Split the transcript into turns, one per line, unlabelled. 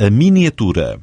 a miniatura.